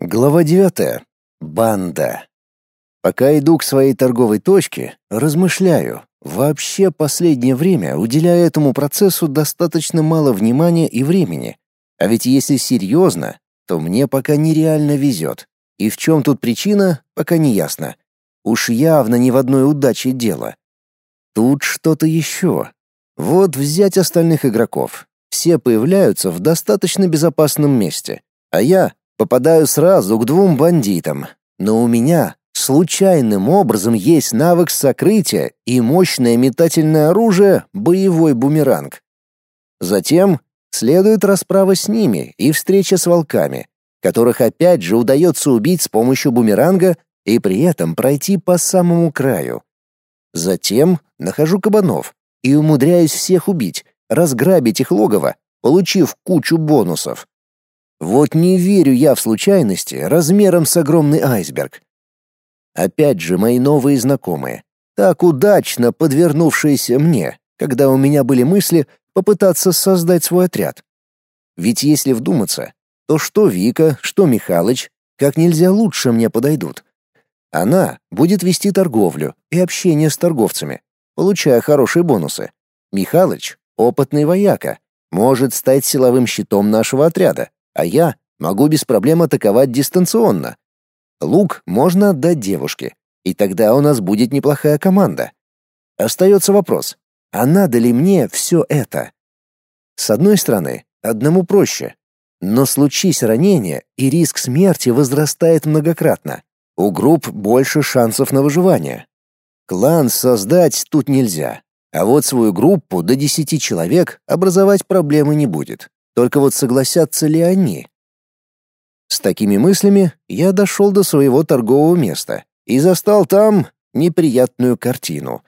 Глава девятая. Банда. Пока иду к своей торговой точке, размышляю. Вообще последнее время уделяю этому процессу достаточно мало внимания и времени. А ведь если серьезно, то мне пока нереально везет. И в чем тут причина, пока не ясно. Уж явно не в одной удаче дело. Тут что-то еще. Вот взять остальных игроков. Все появляются в достаточно безопасном месте. А я Попадаю сразу к двум бандитам, но у меня случайным образом есть навык сокрытия и мощное метательное оружие боевой бумеранг. Затем следует расправа с ними и встреча с волками, которых опять же удается убить с помощью бумеранга и при этом пройти по самому краю. Затем нахожу кабанов и умудряюсь всех убить, разграбить их логово, получив кучу бонусов. Вот не верю я в случайности размером с огромный айсберг. Опять же мои новые знакомые, так удачно подвернувшиеся мне, когда у меня были мысли попытаться создать свой отряд. Ведь если вдуматься, то что Вика, что Михалыч, как нельзя лучше мне подойдут. Она будет вести торговлю и общение с торговцами, получая хорошие бонусы. Михалыч — опытный вояка, может стать силовым щитом нашего отряда а я могу без проблем атаковать дистанционно. Лук можно отдать девушке, и тогда у нас будет неплохая команда. Остается вопрос, а надо ли мне все это? С одной стороны, одному проще. Но случись ранение, и риск смерти возрастает многократно. У групп больше шансов на выживание. Клан создать тут нельзя. А вот свою группу до 10 человек образовать проблемы не будет. Только вот согласятся ли они? С такими мыслями я дошел до своего торгового места и застал там неприятную картину.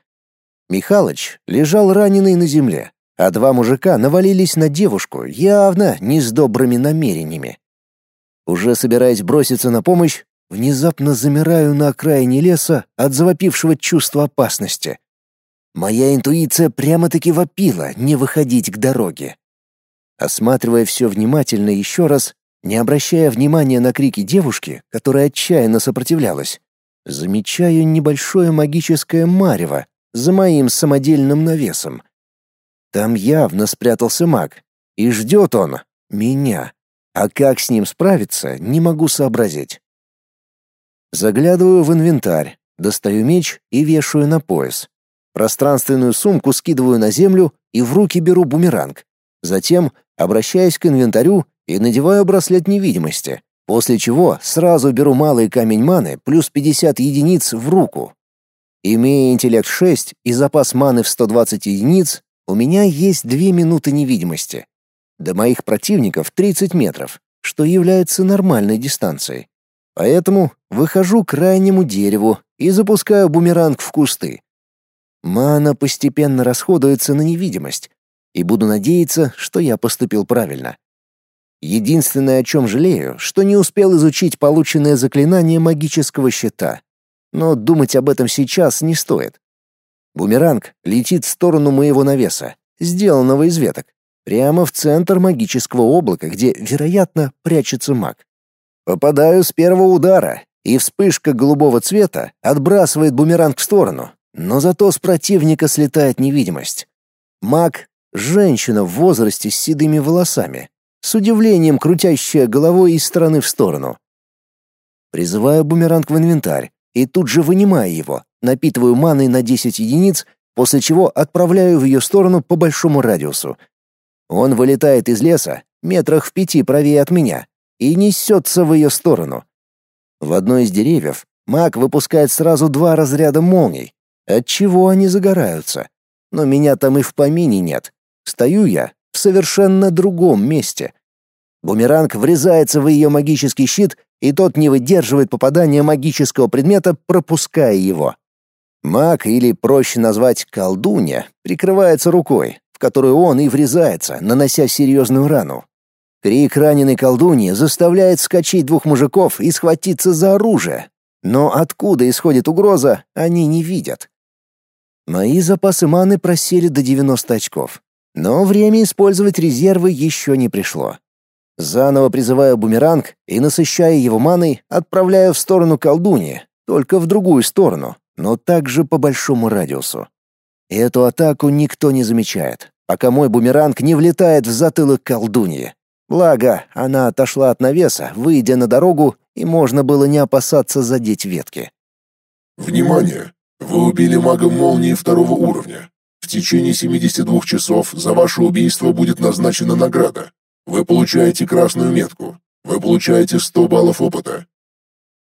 Михалыч лежал раненый на земле, а два мужика навалились на девушку, явно не с добрыми намерениями. Уже собираясь броситься на помощь, внезапно замираю на окраине леса от завопившего чувства опасности. Моя интуиция прямо-таки вопила не выходить к дороге. Осматривая все внимательно еще раз, не обращая внимания на крики девушки, которая отчаянно сопротивлялась, замечаю небольшое магическое марево за моим самодельным навесом. Там явно спрятался маг, и ждет он меня. А как с ним справиться, не могу сообразить. Заглядываю в инвентарь, достаю меч и вешаю на пояс. Пространственную сумку скидываю на землю и в руки беру бумеранг. Затем обращаясь к инвентарю и надеваю браслет невидимости, после чего сразу беру малый камень маны плюс 50 единиц в руку. Имея интеллект 6 и запас маны в 120 единиц, у меня есть 2 минуты невидимости. До моих противников 30 метров, что является нормальной дистанцией. Поэтому выхожу к крайнему дереву и запускаю бумеранг в кусты. Мана постепенно расходуется на невидимость, и буду надеяться, что я поступил правильно. Единственное, о чем жалею, что не успел изучить полученное заклинание магического щита. Но думать об этом сейчас не стоит. Бумеранг летит в сторону моего навеса, сделанного из веток, прямо в центр магического облака, где, вероятно, прячется маг. Попадаю с первого удара, и вспышка голубого цвета отбрасывает бумеранг в сторону, но зато с противника слетает невидимость. Маг Женщина в возрасте с седыми волосами, с удивлением крутящая головой из стороны в сторону. Призываю бумеранг в инвентарь и тут же вынимаю его, напитываю маной на 10 единиц, после чего отправляю в ее сторону по большому радиусу. Он вылетает из леса, метрах в пяти правее от меня, и несется в ее сторону. В одной из деревьев маг выпускает сразу два разряда молний, отчего они загораются. Но меня там и в помине нет. Стою я в совершенно другом месте. Бумеранг врезается в ее магический щит, и тот не выдерживает попадания магического предмета, пропуская его. Маг, или проще назвать колдунья, прикрывается рукой, в которую он и врезается, нанося серьезную рану. Крик раненой колдуньи заставляет скачать двух мужиков и схватиться за оружие. Но откуда исходит угроза, они не видят. Мои запасы маны просели до 90 очков. Но время использовать резервы еще не пришло. Заново призываю бумеранг и, насыщая его маной, отправляю в сторону колдуньи, только в другую сторону, но также по большому радиусу. Эту атаку никто не замечает, пока мой бумеранг не влетает в затылок колдуньи. Благо, она отошла от навеса, выйдя на дорогу, и можно было не опасаться задеть ветки. «Внимание! Вы убили мага молнии второго уровня. В течение 72 часов за ваше убийство будет назначена награда. Вы получаете красную метку. Вы получаете 100 баллов опыта.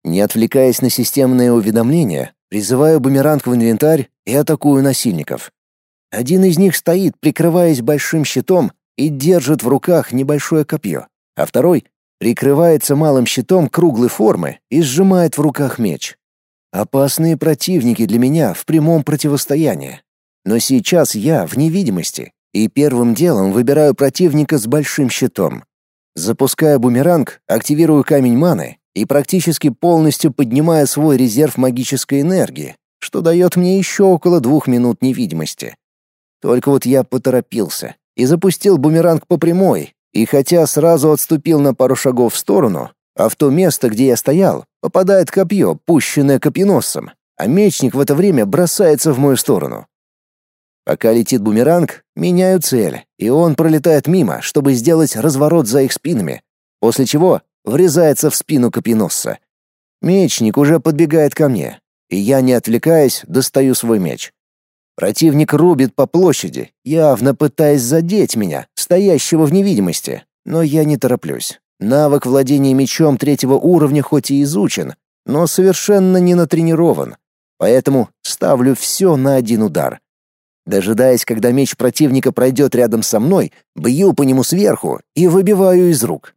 Не отвлекаясь на системные уведомления, призываю бумеранг в инвентарь и атакую насильников. Один из них стоит, прикрываясь большим щитом, и держит в руках небольшое копье, а второй прикрывается малым щитом круглой формы и сжимает в руках меч. Опасные противники для меня в прямом противостоянии. Но сейчас я в невидимости, и первым делом выбираю противника с большим щитом. Запускаю бумеранг, активирую камень маны и практически полностью поднимаю свой резерв магической энергии, что дает мне еще около двух минут невидимости. Только вот я поторопился и запустил бумеранг по прямой, и хотя сразу отступил на пару шагов в сторону, а в то место, где я стоял, попадает копье, пущенное копьеносцем, а мечник в это время бросается в мою сторону. Пока летит бумеранг, меняю цель, и он пролетает мимо, чтобы сделать разворот за их спинами, после чего врезается в спину копьеносца. Мечник уже подбегает ко мне, и я, не отвлекаясь, достаю свой меч. Противник рубит по площади, явно пытаясь задеть меня, стоящего в невидимости, но я не тороплюсь. Навык владения мечом третьего уровня хоть и изучен, но совершенно не натренирован, поэтому ставлю все на один удар. Дожидаясь, когда меч противника пройдет рядом со мной, бью по нему сверху и выбиваю из рук.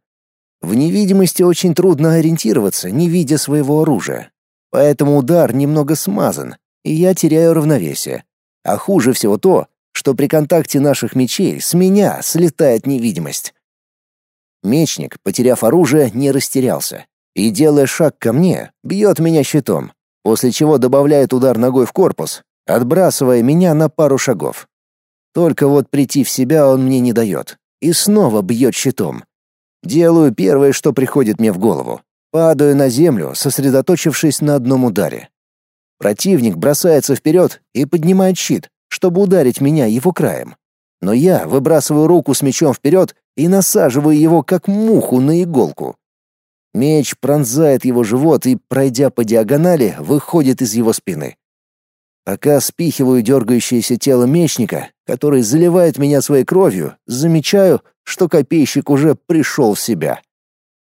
В невидимости очень трудно ориентироваться, не видя своего оружия. Поэтому удар немного смазан, и я теряю равновесие. А хуже всего то, что при контакте наших мечей с меня слетает невидимость. Мечник, потеряв оружие, не растерялся и, делая шаг ко мне, бьет меня щитом, после чего добавляет удар ногой в корпус, отбрасывая меня на пару шагов. Только вот прийти в себя он мне не дает и снова бьет щитом. Делаю первое, что приходит мне в голову. Падаю на землю, сосредоточившись на одном ударе. Противник бросается вперед и поднимает щит, чтобы ударить меня его краем. Но я выбрасываю руку с мечом вперед и насаживаю его как муху на иголку. Меч пронзает его живот и, пройдя по диагонали, выходит из его спины. Пока спихиваю дергающееся тело мечника, который заливает меня своей кровью, замечаю, что копейщик уже пришел в себя.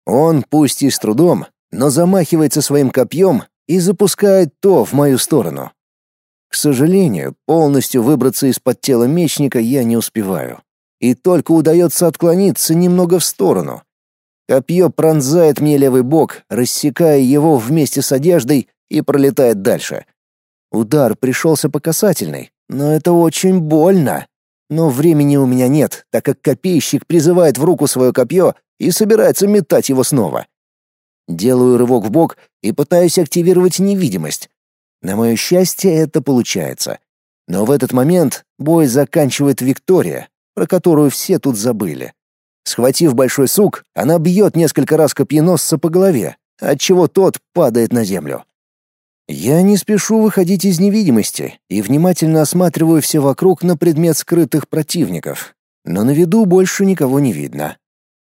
Он, пусть и с трудом, но замахивается своим копьем и запускает то в мою сторону. К сожалению, полностью выбраться из-под тела мечника я не успеваю. И только удается отклониться немного в сторону. Копье пронзает мне левый бок, рассекая его вместе с одеждой и пролетает дальше — Удар пришелся по касательной, но это очень больно. Но времени у меня нет, так как копейщик призывает в руку свое копье и собирается метать его снова. Делаю рывок в бок и пытаюсь активировать невидимость. На мое счастье, это получается. Но в этот момент бой заканчивает Виктория, про которую все тут забыли. Схватив большой сук, она бьет несколько раз копьеносца по голове, отчего тот падает на землю. Я не спешу выходить из невидимости и внимательно осматриваю все вокруг на предмет скрытых противников, но на виду больше никого не видно.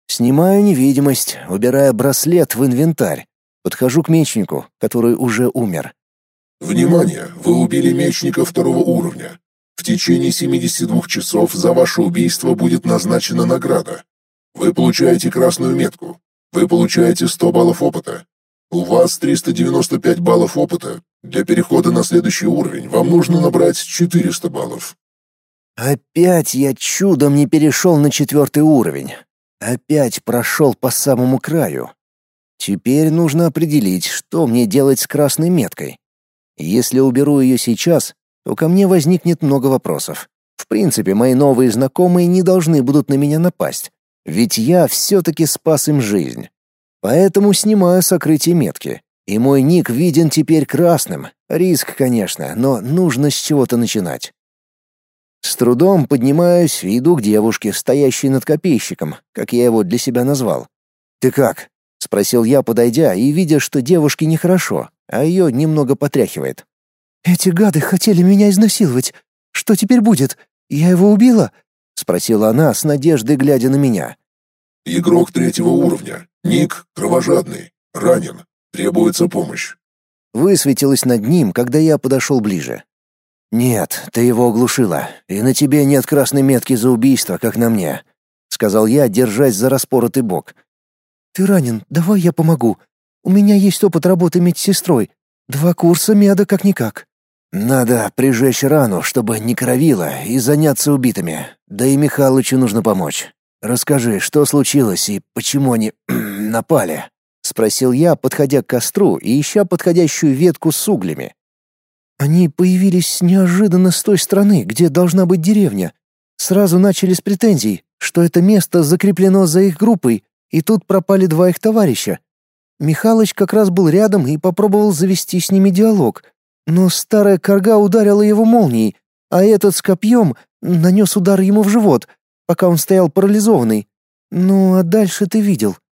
Снимаю невидимость, убирая браслет в инвентарь. Подхожу к мечнику, который уже умер. «Внимание! Вы убили мечника второго уровня. В течение 72 часов за ваше убийство будет назначена награда. Вы получаете красную метку. Вы получаете 100 баллов опыта. У вас 395 баллов опыта. Для перехода на следующий уровень вам нужно набрать 400 баллов. Опять я чудом не перешел на четвертый уровень. Опять прошел по самому краю. Теперь нужно определить, что мне делать с красной меткой. Если уберу ее сейчас, то ко мне возникнет много вопросов. В принципе, мои новые знакомые не должны будут на меня напасть, ведь я все-таки спас им жизнь. Поэтому снимаю сокрытие метки. И мой ник виден теперь красным. Риск, конечно, но нужно с чего-то начинать. С трудом поднимаюсь и иду к девушке, стоящей над копейщиком, как я его для себя назвал. «Ты как?» — спросил я, подойдя, и видя, что девушке нехорошо, а ее немного потряхивает. «Эти гады хотели меня изнасиловать. Что теперь будет? Я его убила?» — спросила она с надеждой, глядя на меня. «Игрок третьего уровня. Ник кровожадный. Ранен. Требуется помощь». Высветилось над ним, когда я подошел ближе. «Нет, ты его оглушила, и на тебе нет красной метки за убийство, как на мне», — сказал я, держась за распоротый бок. «Ты ранен, давай я помогу. У меня есть опыт работы медсестрой. Два курса меда как-никак». «Надо прижечь рану, чтобы не кровило, и заняться убитыми. Да и Михалычу нужно помочь. Расскажи, что случилось и почему они напали?» — спросил я, подходя к костру и ища подходящую ветку с углями. Они появились неожиданно с той стороны, где должна быть деревня. Сразу начали с претензий, что это место закреплено за их группой, и тут пропали два их товарища. Михалыч как раз был рядом и попробовал завести с ними диалог, но старая корга ударила его молнией, а этот с копьем нанес удар ему в живот, пока он стоял парализованный. «Ну, а дальше ты видел», —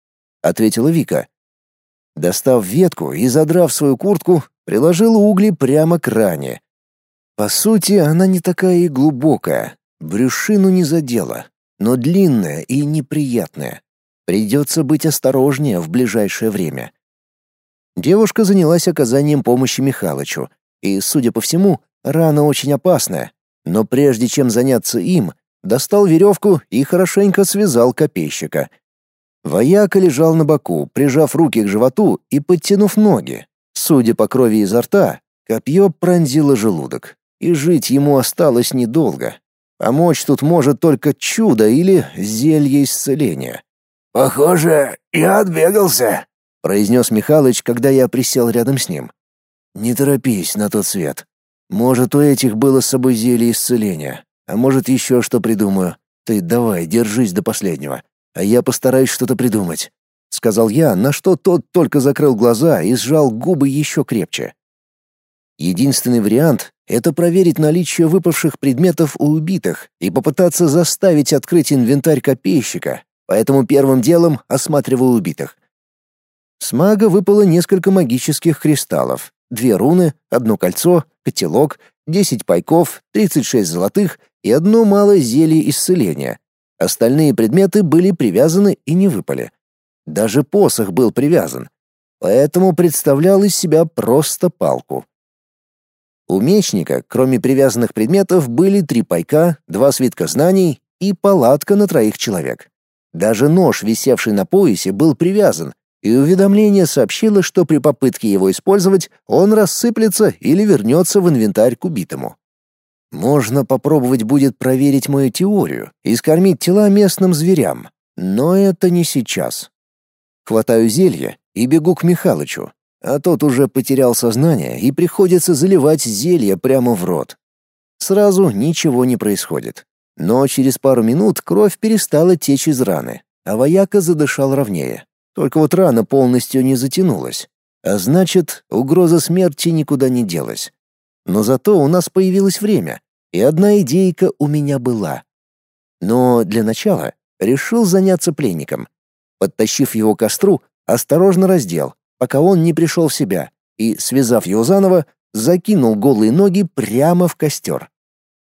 ответила Вика. Достав ветку и задрав свою куртку, приложила угли прямо к ране. По сути, она не такая и глубокая, брюшину не задела, но длинная и неприятная. Придется быть осторожнее в ближайшее время. Девушка занялась оказанием помощи Михалычу, и, судя по всему, рана очень опасная, но прежде чем заняться им, достал веревку и хорошенько связал копейщика. Вояка лежал на боку, прижав руки к животу и подтянув ноги, Судя по крови изо рта, копье пронзило желудок, и жить ему осталось недолго. Помочь тут может только чудо или зелье исцеления. «Похоже, я отбегался», — произнес Михалыч, когда я присел рядом с ним. «Не торопись на тот свет. Может, у этих было с собой зелье исцеления, а может, еще что придумаю. Ты давай, держись до последнего, а я постараюсь что-то придумать сказал я, на что тот только закрыл глаза и сжал губы еще крепче. Единственный вариант — это проверить наличие выпавших предметов у убитых и попытаться заставить открыть инвентарь копейщика, поэтому первым делом осматриваю убитых. С мага выпало несколько магических кристаллов, две руны, одно кольцо, котелок, десять пайков, тридцать шесть золотых и одно малое зелье исцеления. Остальные предметы были привязаны и не выпали. Даже посох был привязан, поэтому представлял из себя просто палку. У мечника, кроме привязанных предметов, были три пайка, два свитка знаний и палатка на троих человек. Даже нож, висевший на поясе, был привязан, и уведомление сообщило, что при попытке его использовать он рассыплется или вернется в инвентарь к убитому. Можно попробовать будет проверить мою теорию и скормить тела местным зверям, но это не сейчас. Хватаю зелье и бегу к Михалычу, а тот уже потерял сознание и приходится заливать зелье прямо в рот. Сразу ничего не происходит. Но через пару минут кровь перестала течь из раны, а вояка задышал ровнее. Только вот рана полностью не затянулась. А значит, угроза смерти никуда не делась. Но зато у нас появилось время, и одна идейка у меня была. Но для начала решил заняться пленником. Подтащив его к костру, осторожно раздел, пока он не пришел в себя, и, связав его заново, закинул голые ноги прямо в костер.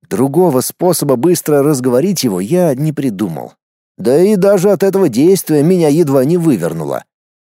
Другого способа быстро разговорить его я не придумал. Да и даже от этого действия меня едва не вывернуло.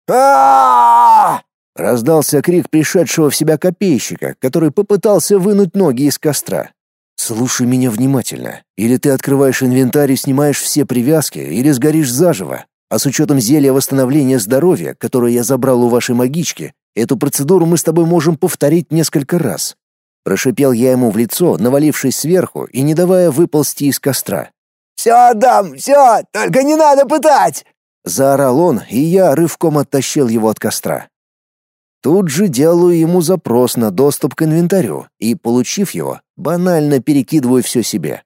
а Раздался крик пришедшего в себя копейщика, который попытался вынуть ноги из костра. «Слушай меня внимательно. Или ты открываешь инвентарь и снимаешь все привязки, или сгоришь заживо. А с учетом зелья восстановления здоровья, которое я забрал у вашей магички, эту процедуру мы с тобой можем повторить несколько раз. Прошипел я ему в лицо, навалившись сверху и не давая выползти из костра. «Все отдам, все, только не надо пытать!» Заорал он, и я рывком оттащил его от костра. Тут же делаю ему запрос на доступ к инвентарю и, получив его, банально перекидываю все себе.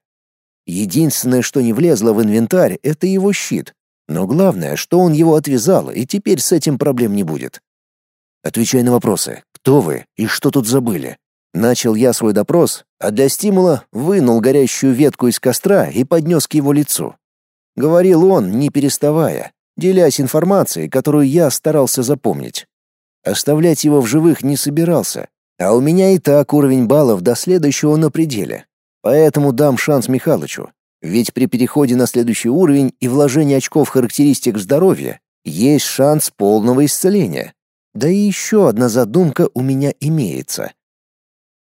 Единственное, что не влезло в инвентарь, это его щит, но главное, что он его отвязал, и теперь с этим проблем не будет. Отвечай на вопросы. Кто вы и что тут забыли? Начал я свой допрос, а для стимула вынул горящую ветку из костра и поднес к его лицу. Говорил он, не переставая, делясь информацией, которую я старался запомнить. Оставлять его в живых не собирался, а у меня и так уровень баллов до следующего на пределе. Поэтому дам шанс Михалычу. Ведь при переходе на следующий уровень и вложении очков характеристик здоровья есть шанс полного исцеления. Да и еще одна задумка у меня имеется.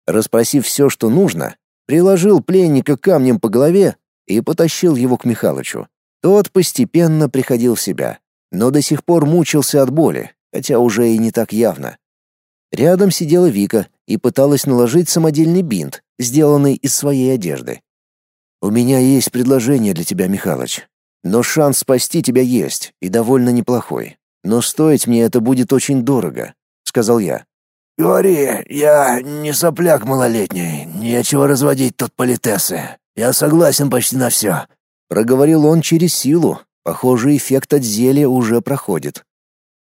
Распросив все, что нужно, приложил пленника камнем по голове и потащил его к Михалычу. Тот постепенно приходил в себя, но до сих пор мучился от боли, хотя уже и не так явно. Рядом сидела Вика и пыталась наложить самодельный бинт, сделанный из своей одежды. «У меня есть предложение для тебя, Михалыч. Но шанс спасти тебя есть, и довольно неплохой. Но стоить мне это будет очень дорого», — сказал я. «Говори, я не сопляк малолетний, нечего разводить тут политесы. Я согласен почти на все», — проговорил он через силу. Похоже, эффект от зелья уже проходит.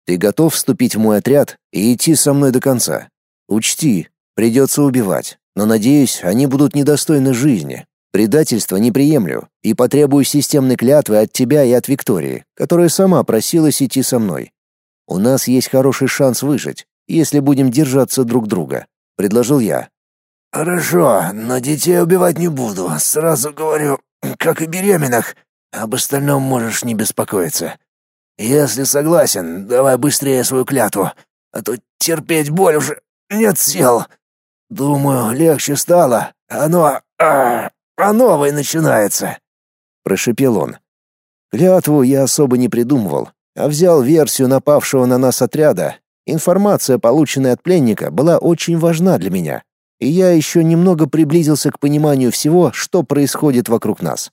Ты готов вступить в мой отряд и идти со мной до конца? Учти, придется убивать, но, надеюсь, они будут недостойны жизни. Предательство не приемлю и потребую системной клятвы от тебя и от Виктории, которая сама просилась идти со мной. У нас есть хороший шанс выжить, если будем держаться друг друга», — предложил я. «Хорошо, но детей убивать не буду, сразу говорю, как и беременных. Об остальном можешь не беспокоиться. Если согласен, давай быстрее свою клятву, а то терпеть боль уже нет сил. Думаю, легче стало. Оно... А, а новое начинается. Прошепел он. Клятву я особо не придумывал, а взял версию напавшего на нас отряда. Информация, полученная от пленника, была очень важна для меня, и я еще немного приблизился к пониманию всего, что происходит вокруг нас.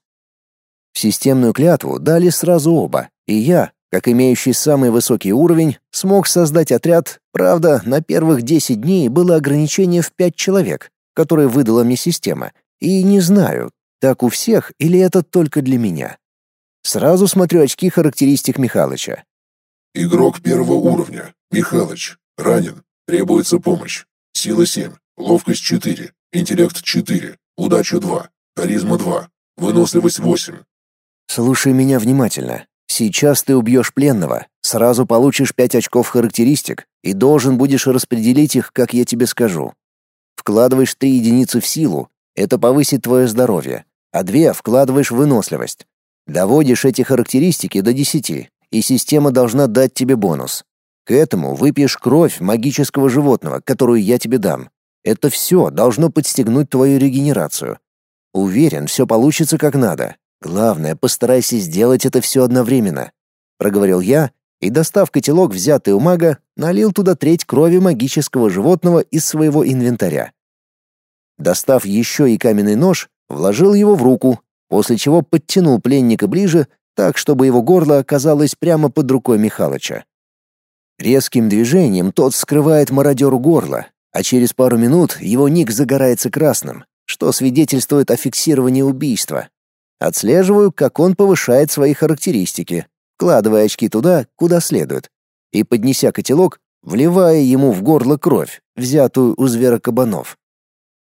В системную клятву дали сразу оба, и я, как имеющий самый высокий уровень, смог создать отряд, правда, на первых 10 дней было ограничение в 5 человек, которое выдала мне система, и не знаю, так у всех или это только для меня. Сразу смотрю очки характеристик Михалыча. Игрок первого уровня. Михалыч. Ранен. Требуется помощь. Сила 7. Ловкость 4. Интеллект 4. Удача 2. Харизма 2. Выносливость 8. Слушай меня внимательно. Сейчас ты убьешь пленного, сразу получишь пять очков характеристик и должен будешь распределить их, как я тебе скажу. Вкладываешь три единицы в силу, это повысит твое здоровье, а две вкладываешь в выносливость. Доводишь эти характеристики до десяти, и система должна дать тебе бонус. К этому выпьешь кровь магического животного, которую я тебе дам. Это все должно подстегнуть твою регенерацию. Уверен, все получится как надо. Главное, постарайся сделать это все одновременно, проговорил я и, достав котелок, взятый у мага, налил туда треть крови магического животного из своего инвентаря. Достав еще и каменный нож, вложил его в руку, после чего подтянул пленника ближе, так чтобы его горло оказалось прямо под рукой Михалыча. Резким движением тот скрывает мародеру горло, а через пару минут его ник загорается красным, что свидетельствует о фиксировании убийства, Отслеживаю, как он повышает свои характеристики, вкладывая очки туда, куда следует, и, поднеся котелок, вливая ему в горло кровь, взятую у зверокабанов.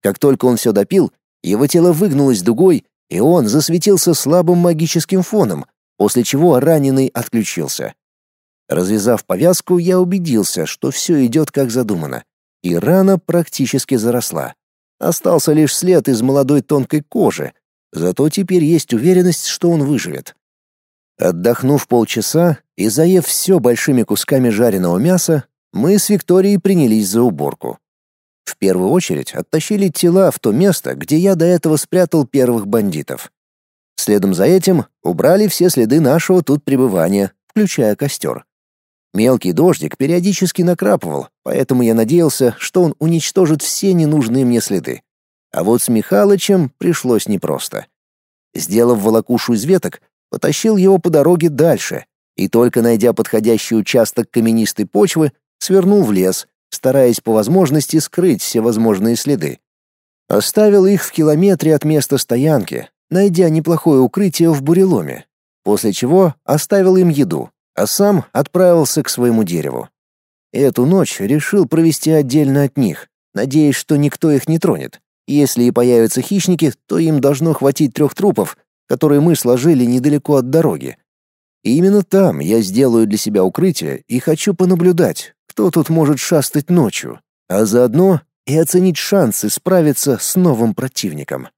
Как только он все допил, его тело выгнулось дугой, и он засветился слабым магическим фоном, после чего раненый отключился. Развязав повязку, я убедился, что все идет как задумано, и рана практически заросла. Остался лишь след из молодой тонкой кожи, Зато теперь есть уверенность, что он выживет. Отдохнув полчаса и заев все большими кусками жареного мяса, мы с Викторией принялись за уборку. В первую очередь оттащили тела в то место, где я до этого спрятал первых бандитов. Следом за этим убрали все следы нашего тут пребывания, включая костер. Мелкий дождик периодически накрапывал, поэтому я надеялся, что он уничтожит все ненужные мне следы. А вот с Михалычем пришлось непросто. Сделав волокушу из веток, потащил его по дороге дальше и только найдя подходящий участок каменистой почвы, свернул в лес, стараясь по возможности скрыть все возможные следы. Оставил их в километре от места стоянки, найдя неплохое укрытие в буреломе, после чего оставил им еду, а сам отправился к своему дереву. Эту ночь решил провести отдельно от них, надеясь, что никто их не тронет. Если и появятся хищники, то им должно хватить трех трупов, которые мы сложили недалеко от дороги. И именно там я сделаю для себя укрытие и хочу понаблюдать, кто тут может шастать ночью, а заодно и оценить шансы справиться с новым противником.